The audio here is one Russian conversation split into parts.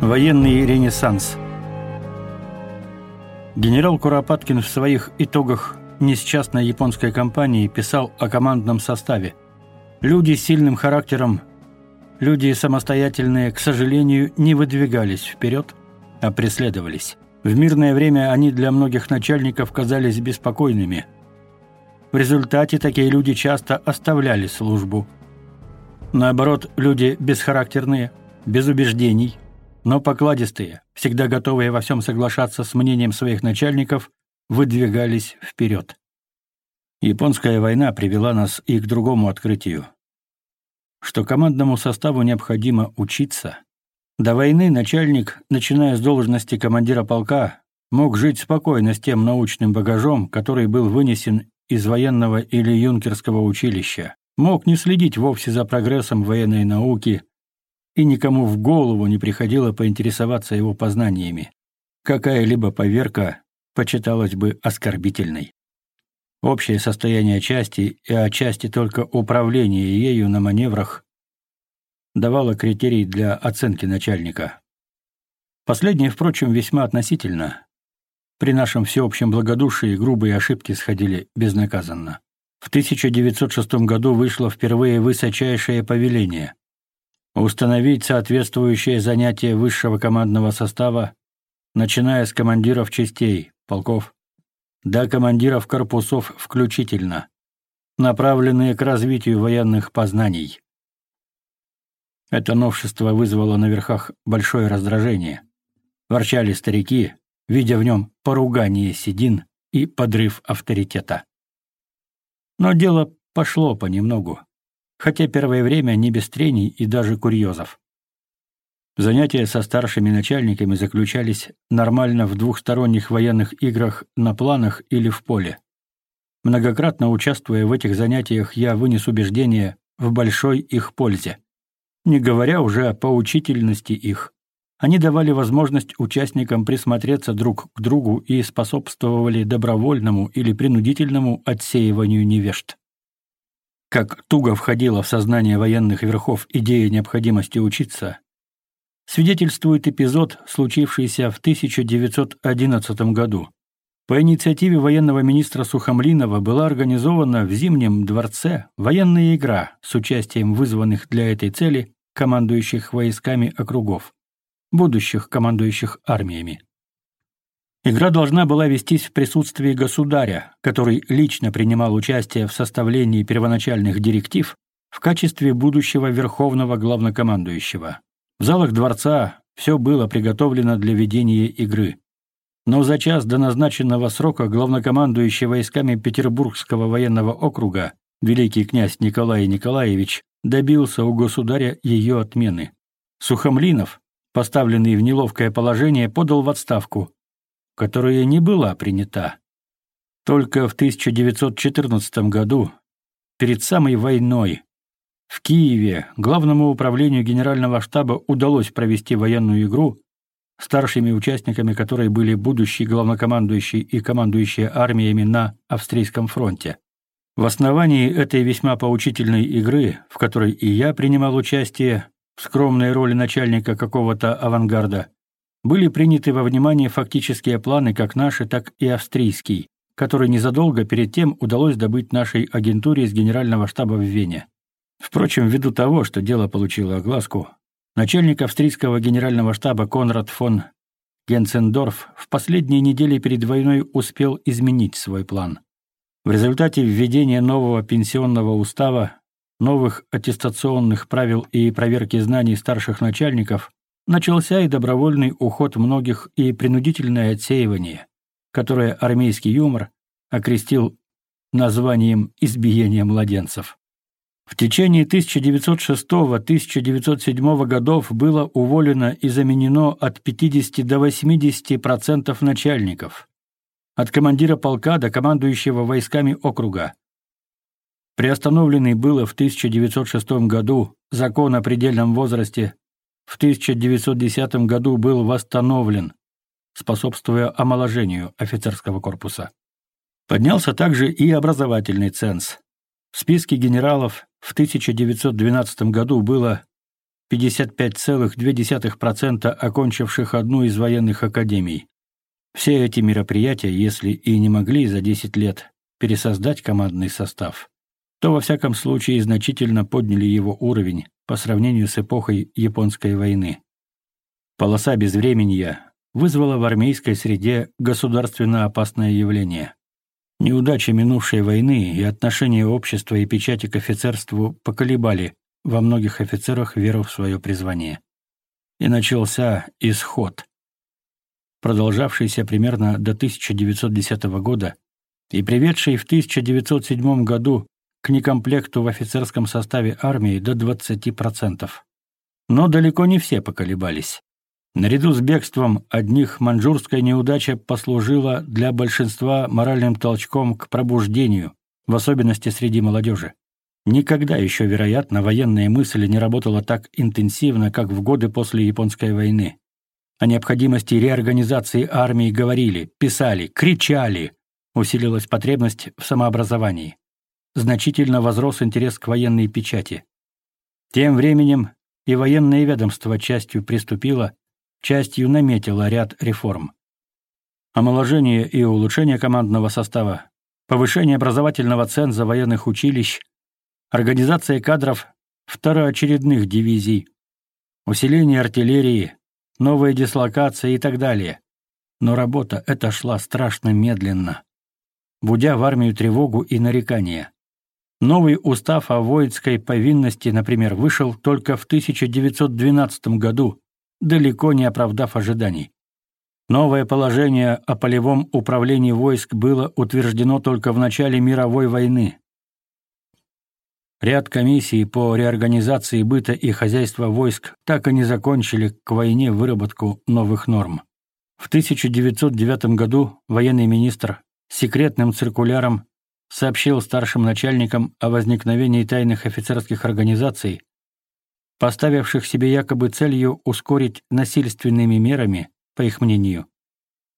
Военный ренессанс. Генерал Куропаткин в своих итогах несчастной японской кампании писал о командном составе. Люди с сильным характером, люди самостоятельные, к сожалению, не выдвигались вперед, а преследовались. В мирное время они для многих начальников казались беспокойными. В результате такие люди часто оставляли службу. Наоборот, люди бесхарактерные, без убеждений – но покладистые, всегда готовые во всем соглашаться с мнением своих начальников, выдвигались вперед. Японская война привела нас и к другому открытию. Что командному составу необходимо учиться. До войны начальник, начиная с должности командира полка, мог жить спокойно с тем научным багажом, который был вынесен из военного или юнкерского училища, мог не следить вовсе за прогрессом военной науки, и никому в голову не приходило поинтересоваться его познаниями. Какая-либо поверка почиталась бы оскорбительной. Общее состояние части и отчасти только управление ею на маневрах давало критерий для оценки начальника. Последнее, впрочем, весьма относительно. При нашем всеобщем благодушии грубые ошибки сходили безнаказанно. В 1906 году вышло впервые высочайшее повеление установить соответствующее занятие высшего командного состава, начиная с командиров частей, полков, до командиров корпусов включительно, направленные к развитию военных познаний. Это новшество вызвало на верхах большое раздражение. Ворчали старики, видя в нем поругание седин и подрыв авторитета. Но дело пошло понемногу хотя первое время не без трений и даже курьезов. Занятия со старшими начальниками заключались нормально в двухсторонних военных играх на планах или в поле. Многократно участвуя в этих занятиях, я вынес убеждение в большой их пользе. Не говоря уже о поучительности их. Они давали возможность участникам присмотреться друг к другу и способствовали добровольному или принудительному отсеиванию невежд как туго входила в сознание военных верхов идея необходимости учиться, свидетельствует эпизод, случившийся в 1911 году. По инициативе военного министра Сухомлинова была организована в Зимнем дворце военная игра с участием вызванных для этой цели командующих войсками округов, будущих командующих армиями. Игра должна была вестись в присутствии государя, который лично принимал участие в составлении первоначальных директив в качестве будущего верховного главнокомандующего. В залах дворца все было приготовлено для ведения игры. Но за час до назначенного срока главнокомандующий войсками Петербургского военного округа великий князь Николай Николаевич добился у государя ее отмены. Сухомлинов, поставленный в неловкое положение, подал в отставку – которая не была принята. Только в 1914 году, перед самой войной, в Киеве Главному управлению Генерального штаба удалось провести военную игру, старшими участниками которой были будущий главнокомандующий и командующие армиями на Австрийском фронте. В основании этой весьма поучительной игры, в которой и я принимал участие в скромной роли начальника какого-то авангарда, были приняты во внимание фактические планы как наши, так и австрийский, который незадолго перед тем удалось добыть нашей агентуре из генерального штаба в Вене. Впрочем, ввиду того, что дело получило огласку, начальник австрийского генерального штаба Конрад фон Генцендорф в последние недели перед войной успел изменить свой план. В результате введения нового пенсионного устава, новых аттестационных правил и проверки знаний старших начальников начался и добровольный уход многих и принудительное отсеивание, которое армейский юмор окрестил названием «избиение младенцев». В течение 1906-1907 годов было уволено и заменено от 50 до 80% начальников, от командира полка до командующего войсками округа. Приостановленный было в 1906 году закон о предельном возрасте в 1910 году был восстановлен, способствуя омоложению офицерского корпуса. Поднялся также и образовательный ценз. В списке генералов в 1912 году было 55,2% окончивших одну из военных академий. Все эти мероприятия, если и не могли за 10 лет пересоздать командный состав, то во всяком случае значительно подняли его уровень по сравнению с эпохой Японской войны. Полоса безвременья вызвала в армейской среде государственно опасное явление. Неудачи минувшей войны и отношение общества и печати к офицерству поколебали во многих офицерах веру в свое призвание. И начался исход, продолжавшийся примерно до 1910 года и приведший в 1907 году к некомплекту в офицерском составе армии до 20%. Но далеко не все поколебались. Наряду с бегством одних манжурская неудача послужила для большинства моральным толчком к пробуждению, в особенности среди молодежи. Никогда еще, вероятно, военная мысль не работала так интенсивно, как в годы после Японской войны. О необходимости реорганизации армии говорили, писали, кричали. Усилилась потребность в самообразовании значительно возрос интерес к военной печати. Тем временем и военное ведомство частью приступило, частью наметило ряд реформ. Омоложение и улучшение командного состава, повышение образовательного ценза военных училищ, организация кадров второочередных дивизий, усиление артиллерии, новые дислокации и так далее. Но работа эта шла страшно медленно, будя в армию тревогу и нарекания. Новый устав о воинской повинности, например, вышел только в 1912 году, далеко не оправдав ожиданий. Новое положение о полевом управлении войск было утверждено только в начале мировой войны. Ряд комиссий по реорганизации быта и хозяйства войск так и не закончили к войне выработку новых норм. В 1909 году военный министр секретным циркуляром сообщил старшим начальникам о возникновении тайных офицерских организаций, поставивших себе якобы целью ускорить насильственными мерами, по их мнению,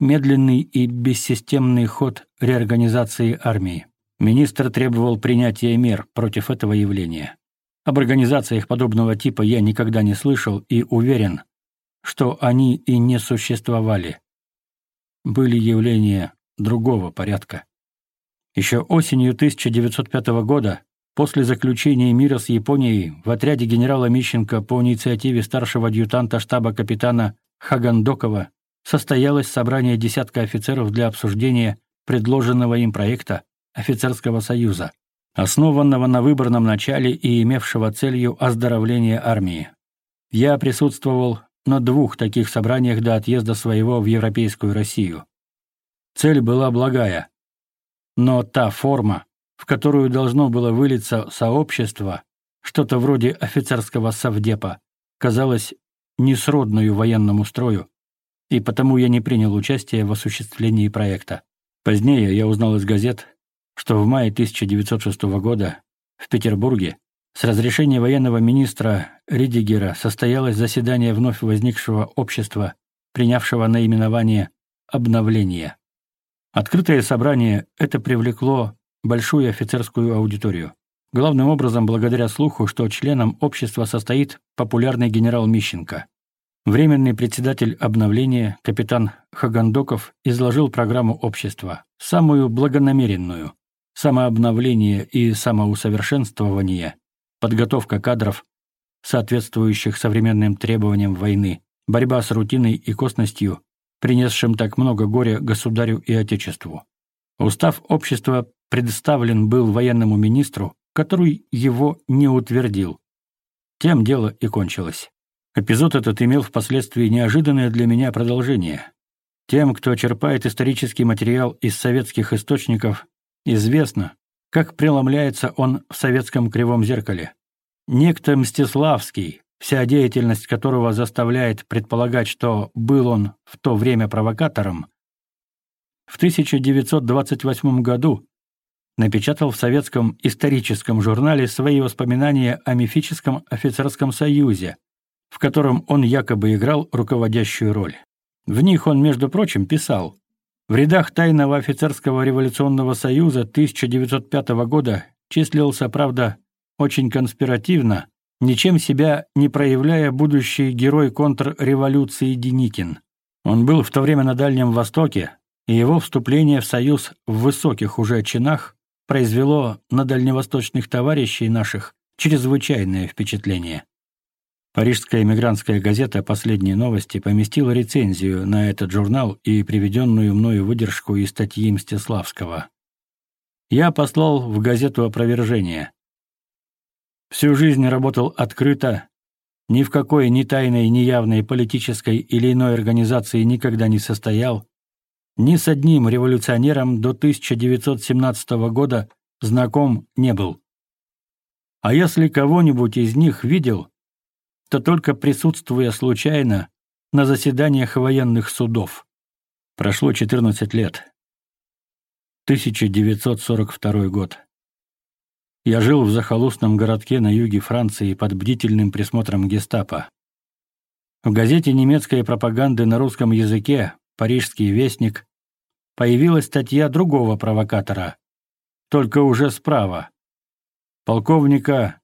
медленный и бессистемный ход реорганизации армии. Министр требовал принятия мер против этого явления. Об организациях подобного типа я никогда не слышал и уверен, что они и не существовали. Были явления другого порядка. Еще осенью 1905 года, после заключения мира с Японией, в отряде генерала Мищенко по инициативе старшего адъютанта штаба капитана Хагандокова состоялось собрание десятка офицеров для обсуждения предложенного им проекта офицерского союза, основанного на выборном начале и имевшего целью оздоровление армии. Я присутствовал на двух таких собраниях до отъезда своего в Европейскую Россию. Цель была благая, но та форма, в которую должно было вылиться сообщество, что-то вроде офицерского совдепа, казалась несродную военному строю, и потому я не принял участия в осуществлении проекта. Позднее я узнал из газет, что в мае 1906 года в Петербурге с разрешения военного министра Ридигера состоялось заседание вновь возникшего общества, принявшего наименование «Обновление». Открытое собрание это привлекло большую офицерскую аудиторию. Главным образом благодаря слуху, что членом общества состоит популярный генерал Мищенко. Временный председатель обновления, капитан Хагандоков, изложил программу общества, самую благонамеренную. Самообновление и самоусовершенствование, подготовка кадров, соответствующих современным требованиям войны, борьба с рутиной и косностью, принесшим так много горя государю и отечеству. Устав общества предоставлен был военному министру, который его не утвердил. Тем дело и кончилось. Эпизод этот имел впоследствии неожиданное для меня продолжение. Тем, кто черпает исторический материал из советских источников, известно, как преломляется он в советском кривом зеркале. Некто Мстиславский, вся деятельность которого заставляет предполагать, что был он в то время провокатором, в 1928 году напечатал в советском историческом журнале свои воспоминания о мифическом офицерском союзе, в котором он якобы играл руководящую роль. В них он, между прочим, писал «В рядах тайного офицерского революционного союза 1905 года числился, правда, очень конспиративно, ничем себя не проявляя будущий герой контрреволюции Деникин. Он был в то время на Дальнем Востоке, и его вступление в союз в высоких уже чинах произвело на дальневосточных товарищей наших чрезвычайное впечатление. Парижская эмигрантская газета «Последние новости» поместила рецензию на этот журнал и приведенную мною выдержку из статьи Мстиславского. Я послал в газету опровержение. Всю жизнь работал открыто, ни в какой ни тайной, ни явной политической или иной организации никогда не состоял, ни с одним революционером до 1917 года знаком не был. А если кого-нибудь из них видел, то только присутствуя случайно на заседаниях военных судов. Прошло 14 лет. 1942 год. Я жил в захолустном городке на юге Франции под бдительным присмотром гестапо. В газете немецкой пропаганды на русском языке «Парижский вестник» появилась статья другого провокатора, только уже справа, полковника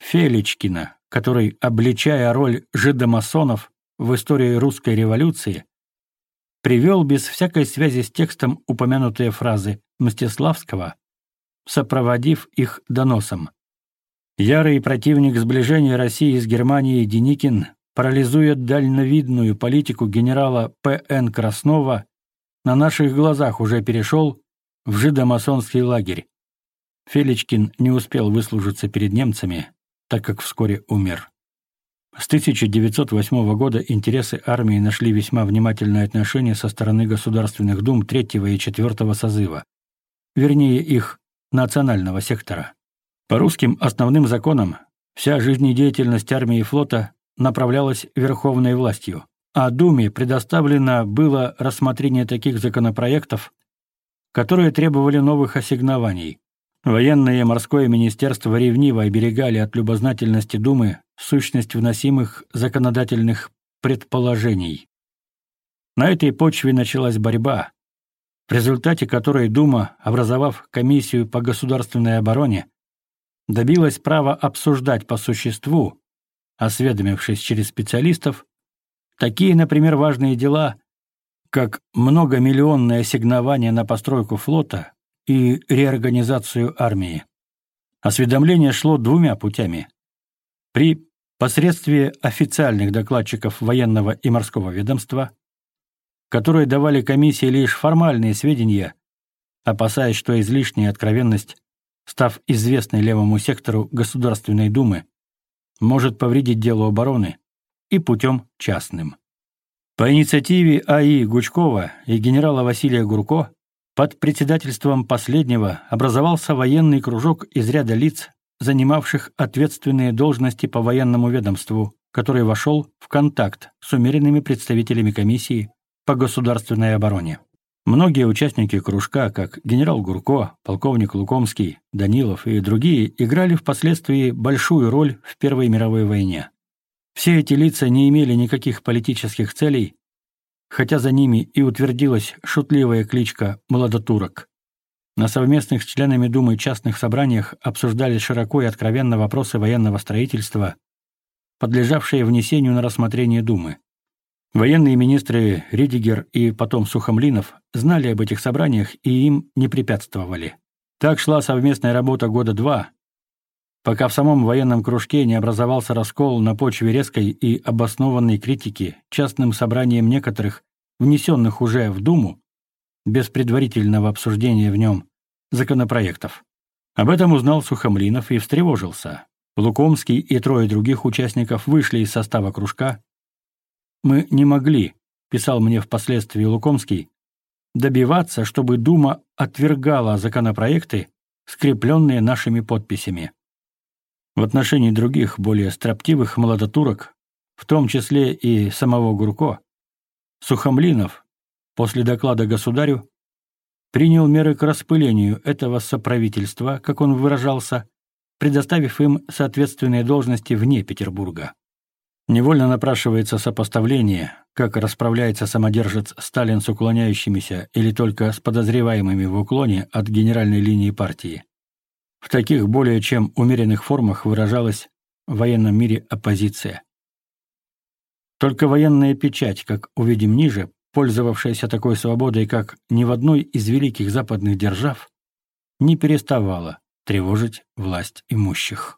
Феличкина, который, обличая роль жидомасонов в истории русской революции, привел без всякой связи с текстом упомянутые фразы Мстиславского сопроводив их доносом. Ярый противник сближения России с Германией Деникин, парализует дальновидную политику генерала П.Н. Краснова, на наших глазах уже перешел в жидомасонский лагерь. Феличкин не успел выслужиться перед немцами, так как вскоре умер. С 1908 года интересы армии нашли весьма внимательное отношение со стороны Государственных дум третьего и четвертого созыва. Вернее, их национального сектора. По русским основным законам вся жизнедеятельность армии и флота направлялась верховной властью, а Думе предоставлено было рассмотрение таких законопроектов, которые требовали новых ассигнований. Военное и морское министерство ревниво оберегали от любознательности Думы сущность вносимых законодательных предположений. На этой почве началась борьба, в результате которой Дума, образовав комиссию по государственной обороне, добилась права обсуждать по существу, осведомившись через специалистов, такие, например, важные дела, как многомиллионное ассигнование на постройку флота и реорганизацию армии. Осведомление шло двумя путями. При посредстве официальных докладчиков военного и морского ведомства – которые давали комиссии лишь формальные сведения, опасаясь, что излишняя откровенность, став известной левому сектору Государственной Думы, может повредить делу обороны и путем частным. По инициативе А.И. Гучкова и генерала Василия Гурко под председательством последнего образовался военный кружок из ряда лиц, занимавших ответственные должности по военному ведомству, который вошел в контакт с умеренными представителями комиссии по государственной обороне. Многие участники кружка, как генерал Гурко, полковник Лукомский, Данилов и другие, играли впоследствии большую роль в Первой мировой войне. Все эти лица не имели никаких политических целей, хотя за ними и утвердилась шутливая кличка «молодотурок». На совместных с членами Думы частных собраниях обсуждались широко и откровенно вопросы военного строительства, подлежавшие внесению на рассмотрение Думы. Военные министры Ридигер и потом Сухомлинов знали об этих собраниях и им не препятствовали. Так шла совместная работа года два, пока в самом военном кружке не образовался раскол на почве резкой и обоснованной критики частным собранием некоторых, внесенных уже в Думу, без предварительного обсуждения в нем, законопроектов. Об этом узнал Сухомлинов и встревожился. Лукомский и трое других участников вышли из состава кружка мы не могли, писал мне впоследствии Лукомский, добиваться, чтобы Дума отвергала законопроекты, скрепленные нашими подписями. В отношении других, более строптивых молодотурок, в том числе и самого Гурко, Сухомлинов, после доклада государю, принял меры к распылению этого соправительства, как он выражался, предоставив им соответственные должности вне Петербурга. Невольно напрашивается сопоставление, как расправляется самодержец Сталин с уклоняющимися или только с подозреваемыми в уклоне от генеральной линии партии. В таких более чем умеренных формах выражалась в военном мире оппозиция. Только военная печать, как увидим ниже, пользовавшаяся такой свободой, как ни в одной из великих западных держав, не переставала тревожить власть имущих.